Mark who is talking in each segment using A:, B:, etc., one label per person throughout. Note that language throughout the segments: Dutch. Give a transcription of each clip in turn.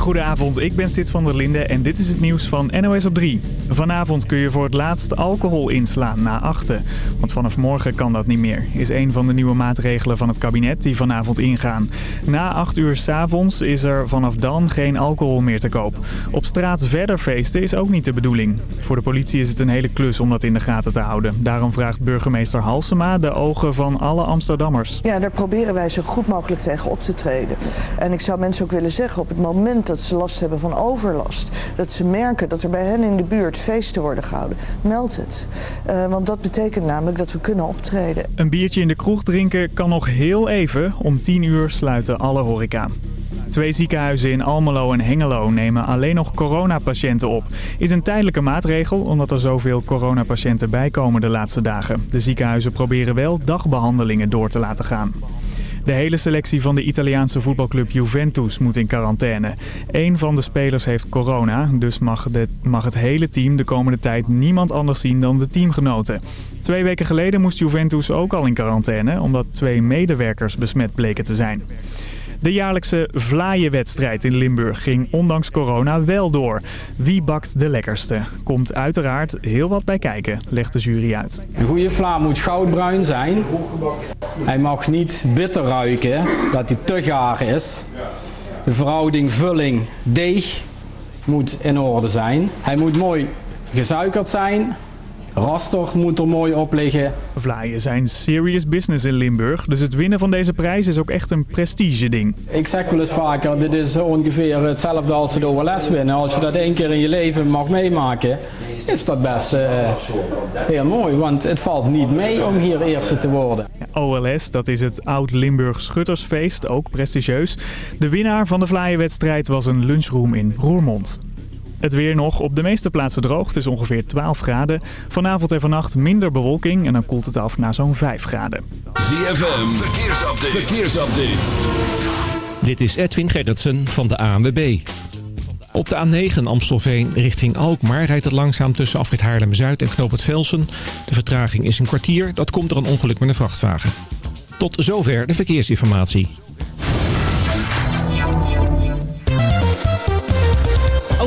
A: Goedenavond, ik ben Sid van der Linde en dit is het nieuws van NOS op 3. Vanavond kun je voor het laatst alcohol inslaan na achten. Want vanaf morgen kan dat niet meer. Is een van de nieuwe maatregelen van het kabinet die vanavond ingaan. Na 8 uur s'avonds is er vanaf dan geen alcohol meer te koop. Op straat verder feesten is ook niet de bedoeling. Voor de politie is het een hele klus om dat in de gaten te houden. Daarom vraagt burgemeester Halsema de ogen van alle Amsterdammers.
B: Ja, daar proberen wij zo goed mogelijk tegen op te treden. En ik zou mensen ook willen zeggen, op het moment dat ze last hebben van overlast... dat ze merken dat er bij hen in de buurt feesten worden gehouden, meld het. Uh, want dat betekent namelijk dat we kunnen optreden.
A: Een biertje in de kroeg drinken kan nog heel even. Om 10 uur sluiten alle horeca. Twee ziekenhuizen in Almelo en Hengelo nemen alleen nog coronapatiënten op. Is een tijdelijke maatregel omdat er zoveel coronapatiënten bijkomen de laatste dagen. De ziekenhuizen proberen wel dagbehandelingen door te laten gaan. De hele selectie van de Italiaanse voetbalclub Juventus moet in quarantaine. Eén van de spelers heeft corona, dus mag, mag het hele team de komende tijd niemand anders zien dan de teamgenoten. Twee weken geleden moest Juventus ook al in quarantaine, omdat twee medewerkers besmet bleken te zijn. De jaarlijkse vlaaienwedstrijd in Limburg ging ondanks corona wel door. Wie bakt de lekkerste? Komt uiteraard heel wat bij kijken, legt de jury uit.
C: Een goede vla moet goudbruin zijn. Hij mag niet bitter ruiken, dat hij te gaar is. De verhouding vulling deeg moet in orde zijn. Hij moet mooi gezuikerd zijn. Raster moet er mooi op liggen.
A: Vlaaien zijn serious business in Limburg, dus het winnen van deze prijs is ook echt een prestige ding.
C: Ik zeg wel eens vaker, dit is ongeveer hetzelfde als het OLS winnen. Als je dat één keer in je leven mag meemaken, is dat best uh, heel mooi. Want het valt niet mee om hier eerste te worden.
A: OLS, dat is het Oud-Limburg Schuttersfeest, ook prestigieus. De winnaar van de vlaaienwedstrijd was een lunchroom in Roermond. Het weer nog. Op de meeste plaatsen droog. Het is ongeveer 12 graden. Vanavond en vannacht minder bewolking en dan koelt het af naar zo'n 5 graden.
D: ZFM, verkeersupdate. verkeersupdate.
E: Dit is Edwin Gerritsen van de ANWB. Op de A9 Amstelveen richting Alkmaar rijdt het langzaam tussen afrit Haarlem-Zuid en Knoop het Velsen. De vertraging is een kwartier. Dat komt door een ongeluk met een vrachtwagen. Tot zover de verkeersinformatie.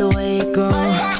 F: The way it goes?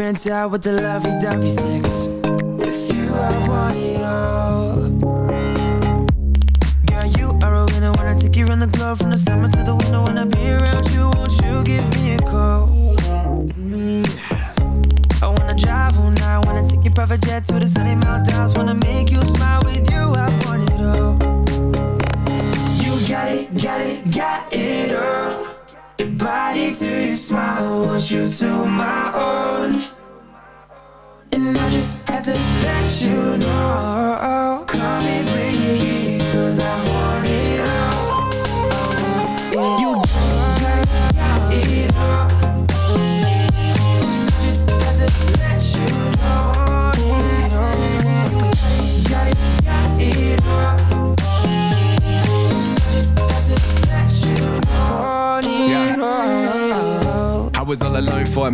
G: sex. Out with the lovey-dovey sex.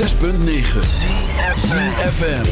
D: 106.9 CFFM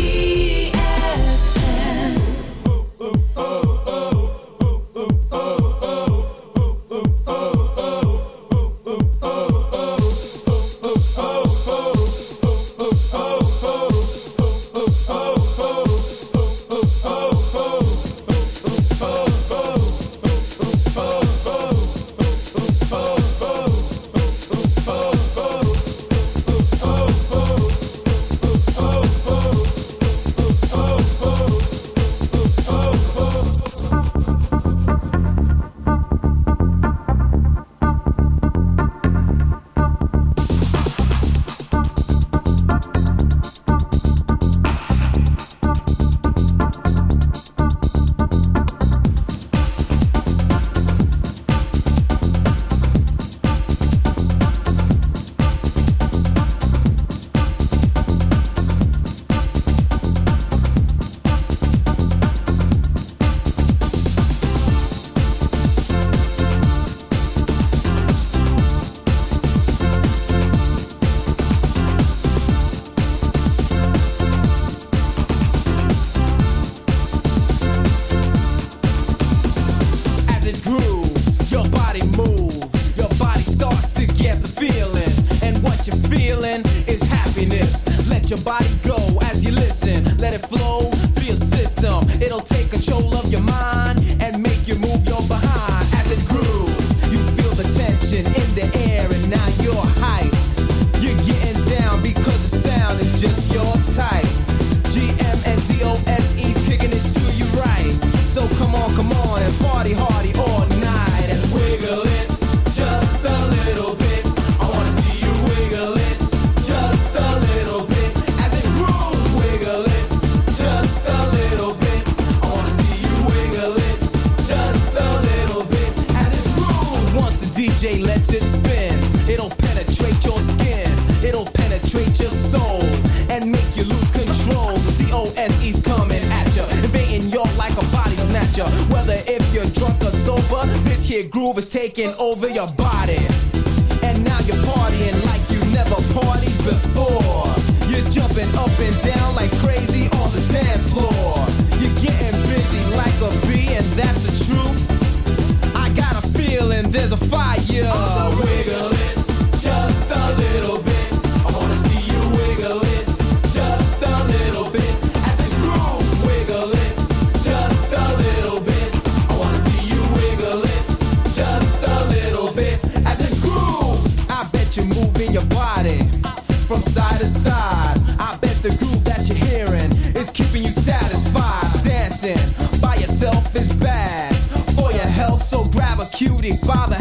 H: father bother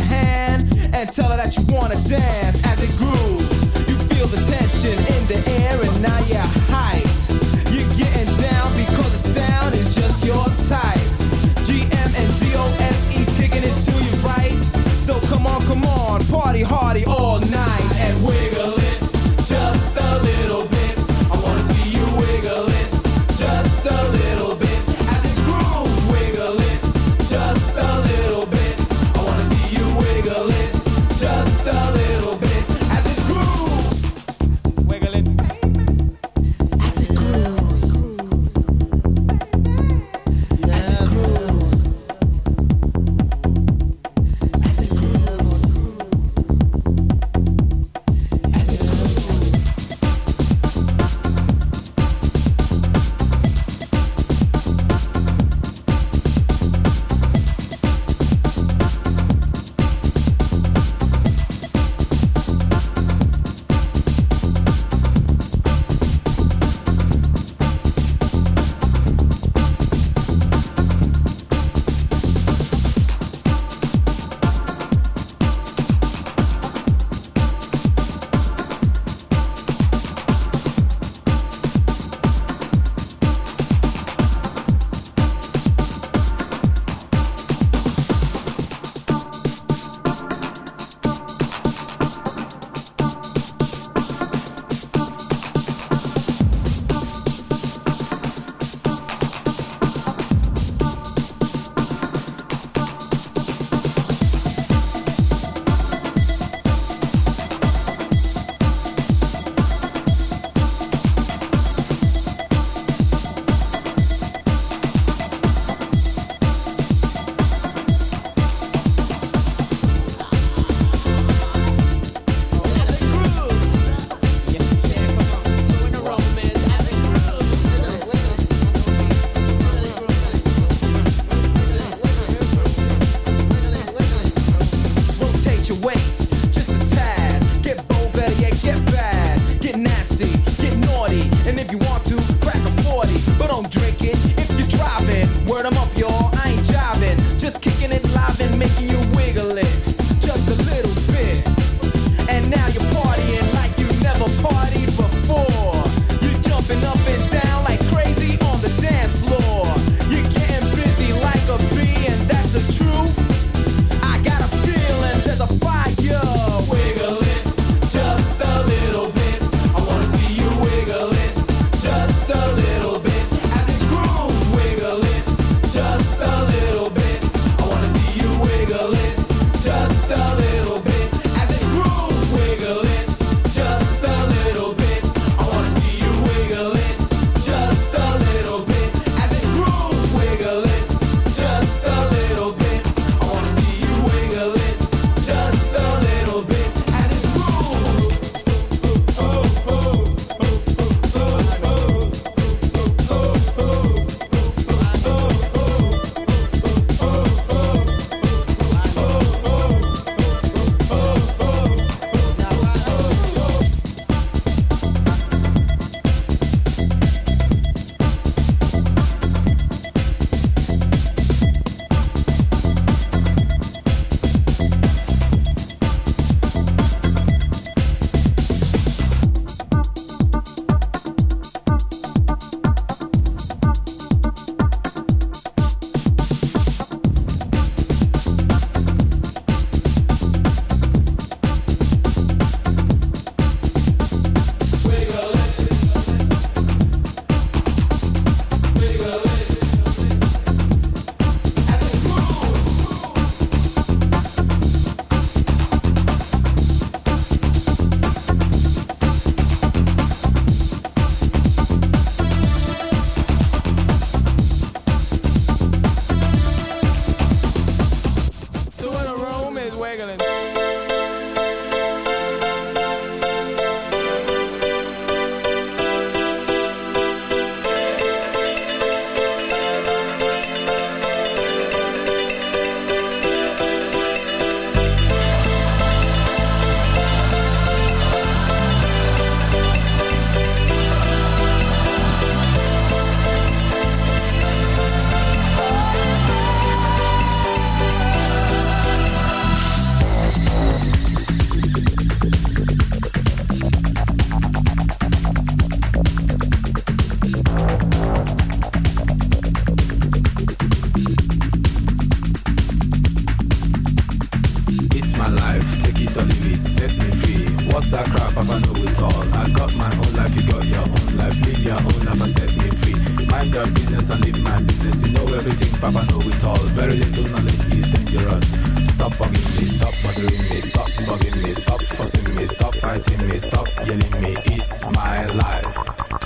H: love all. I
I: got my own life, you got your own life. Live your own life and set me free. Mind your business I live my business. You know everything, Papa know it all. Very little knowledge is dangerous. Stop bugging me, stop bothering me, stop bugging me, stop fussing me, stop fighting me, stop yelling me. It's my life.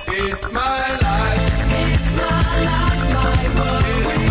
I: It's my life. It's my life, my world.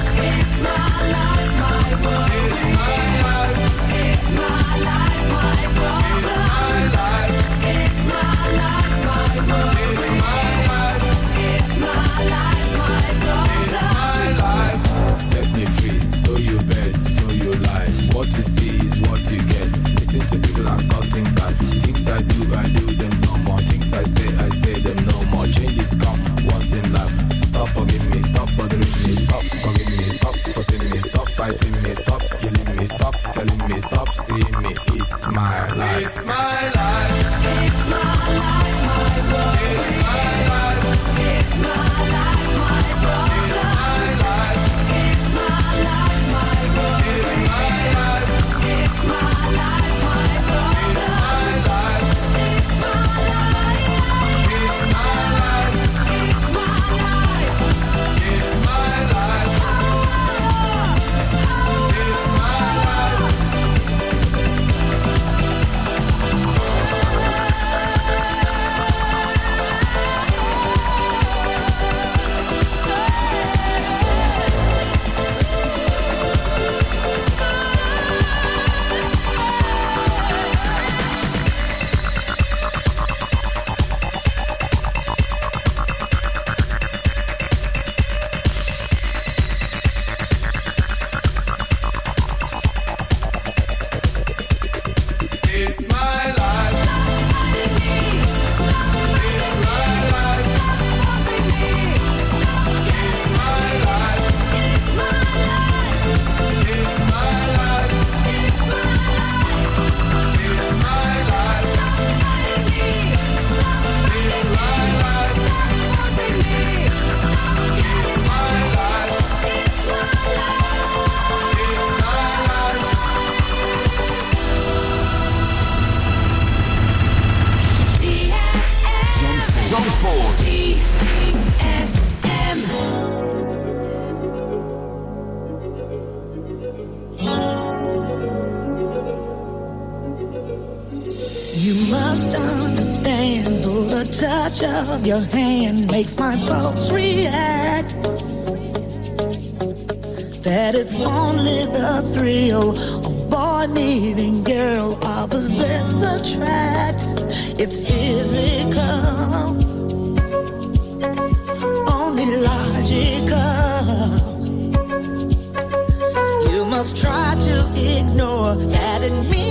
J: That it means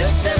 K: used to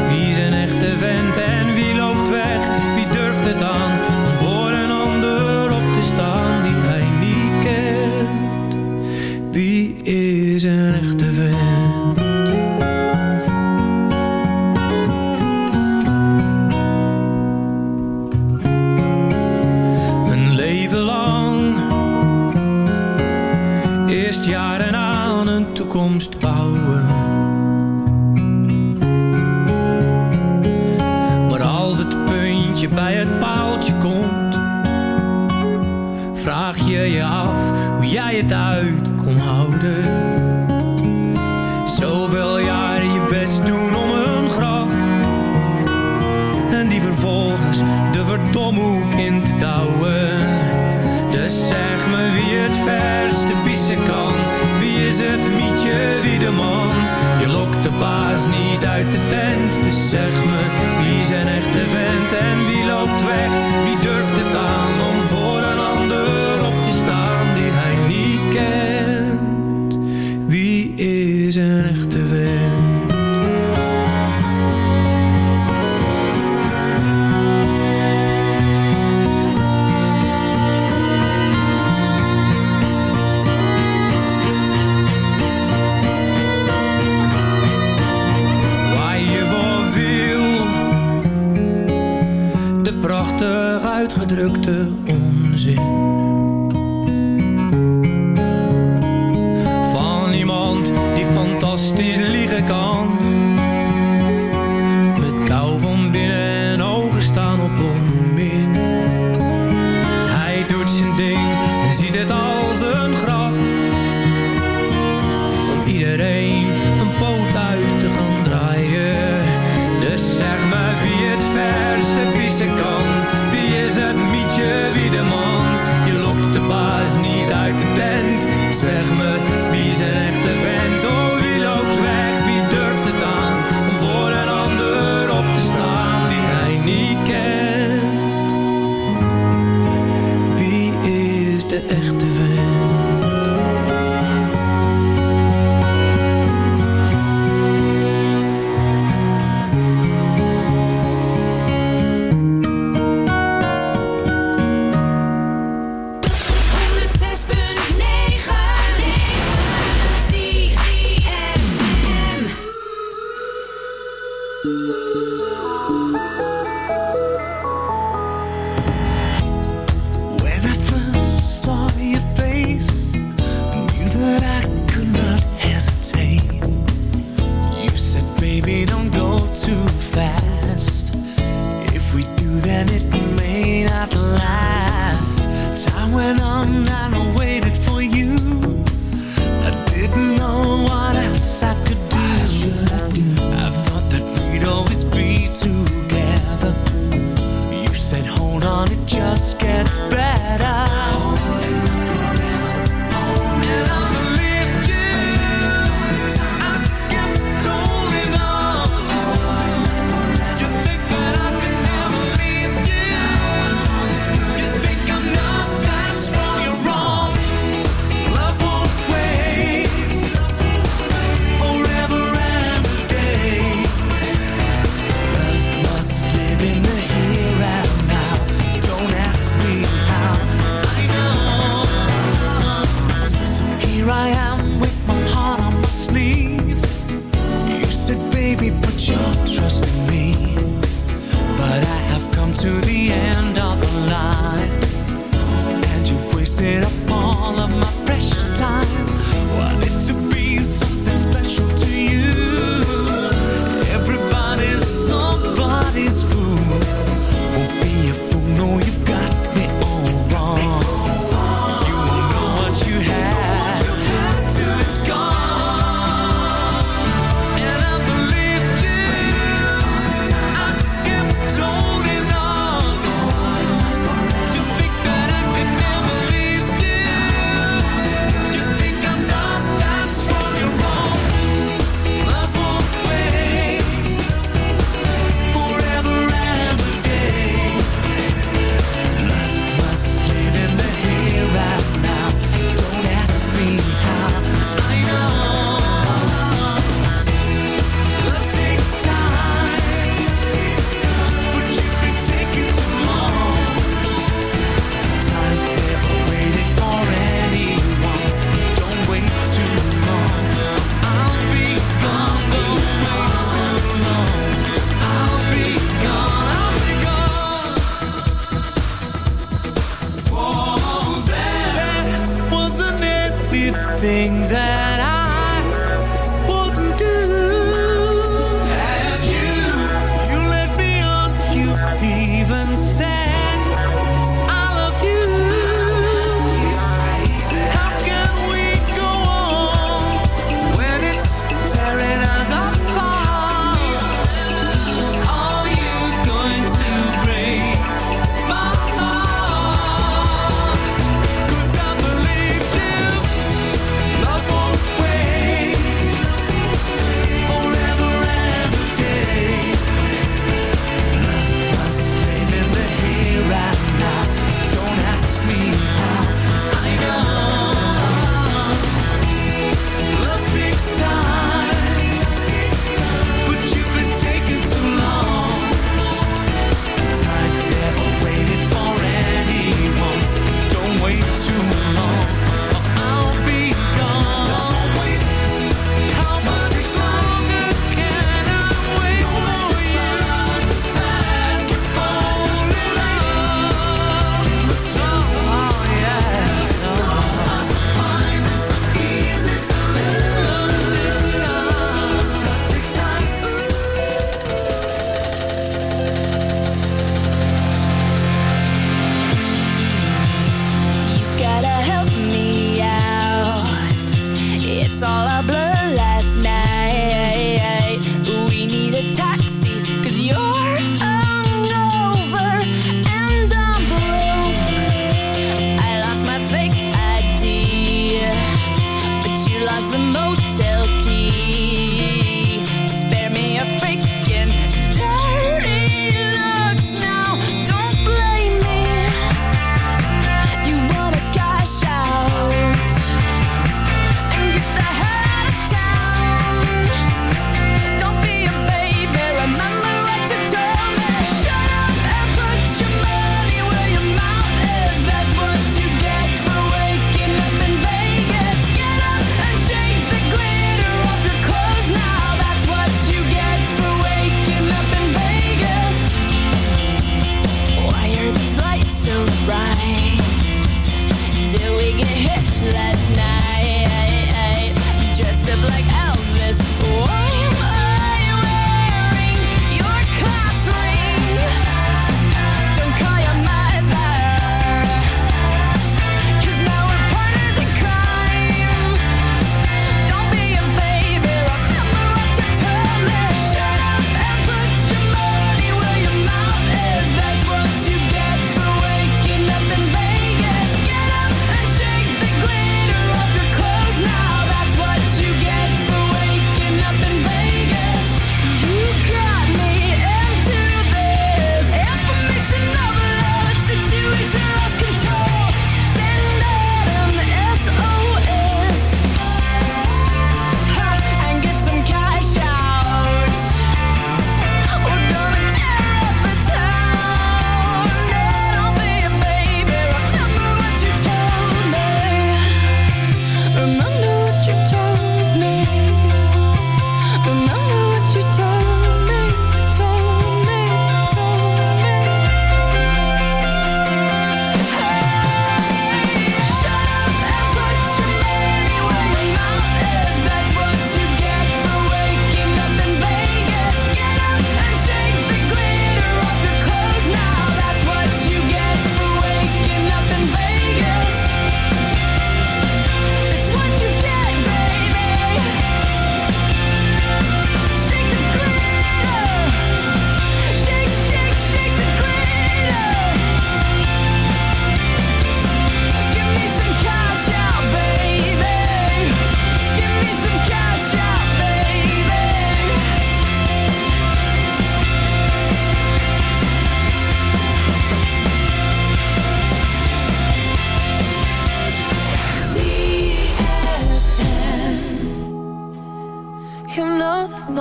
L: toekomst bouwen. Maar als het puntje bij het paaltje komt, vraag je je af hoe jij het uit Zeg me, wie zijn echte fans?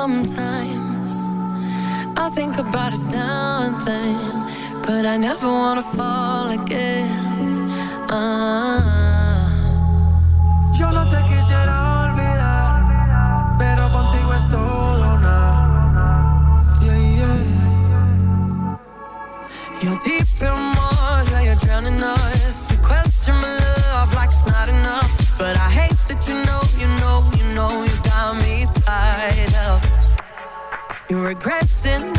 F: sometimes I think about us now and then But I never wanna fall again ah.
M: Yo no te quisiera olvidar Pero contigo es todo nada yeah, yeah. regretting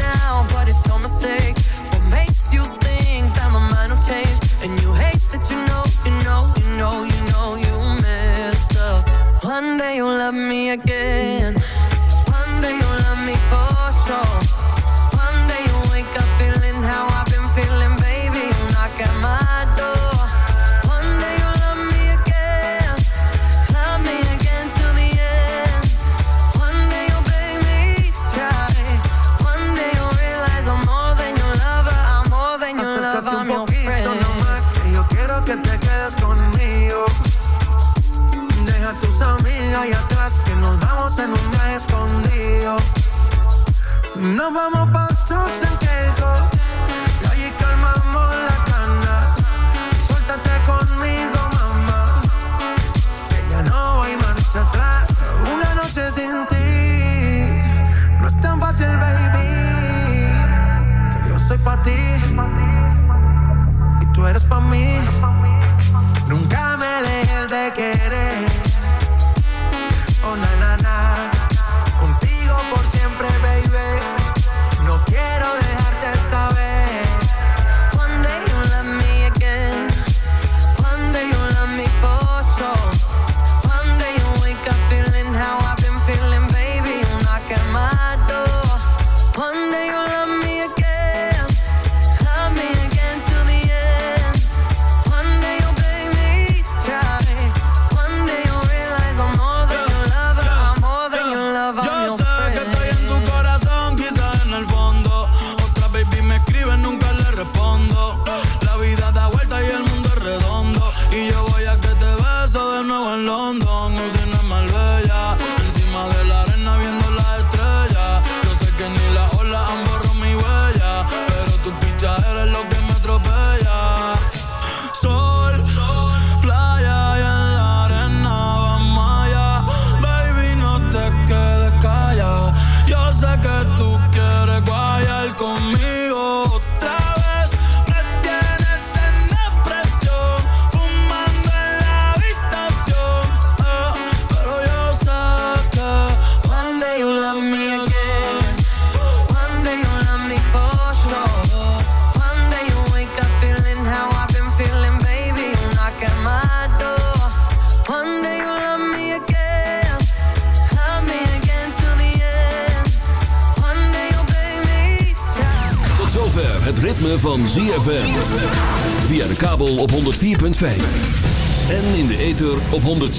M: Nos vamos pa' trucks en Kegos Y allí calmamos las cana. Suéltate conmigo, mamá. Que ya no hay marcha atrás. Una noche sin ti. No es tan fácil, baby. Que yo soy pa' ti. Y tú eres pa' mí.